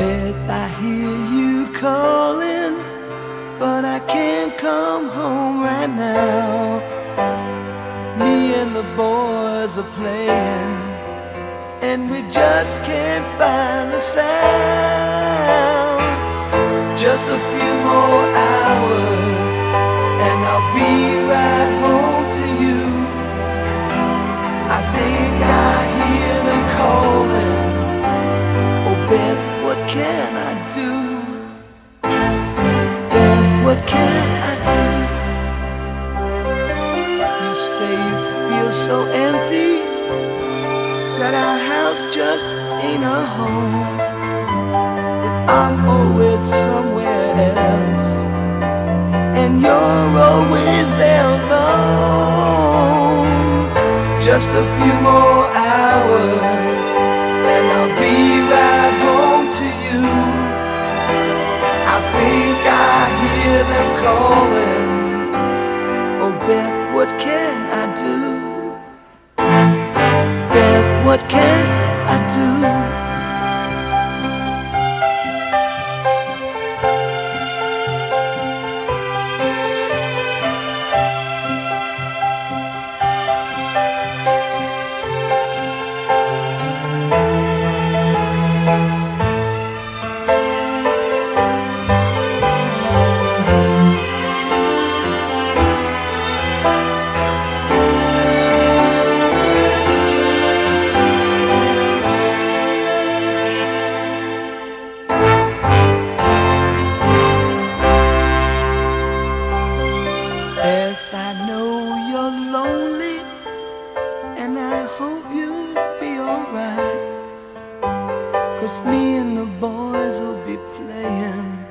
Beth, I hear you calling, but I can't come home right now. Me and the boys are playing, and we just can't find the sound. Just a few more hours, and I'll be right say you feel so empty that our house just ain't a home. That I'm always somewhere else, and you're always there alone. Just a few more hours, Cause me and the boys will be playing.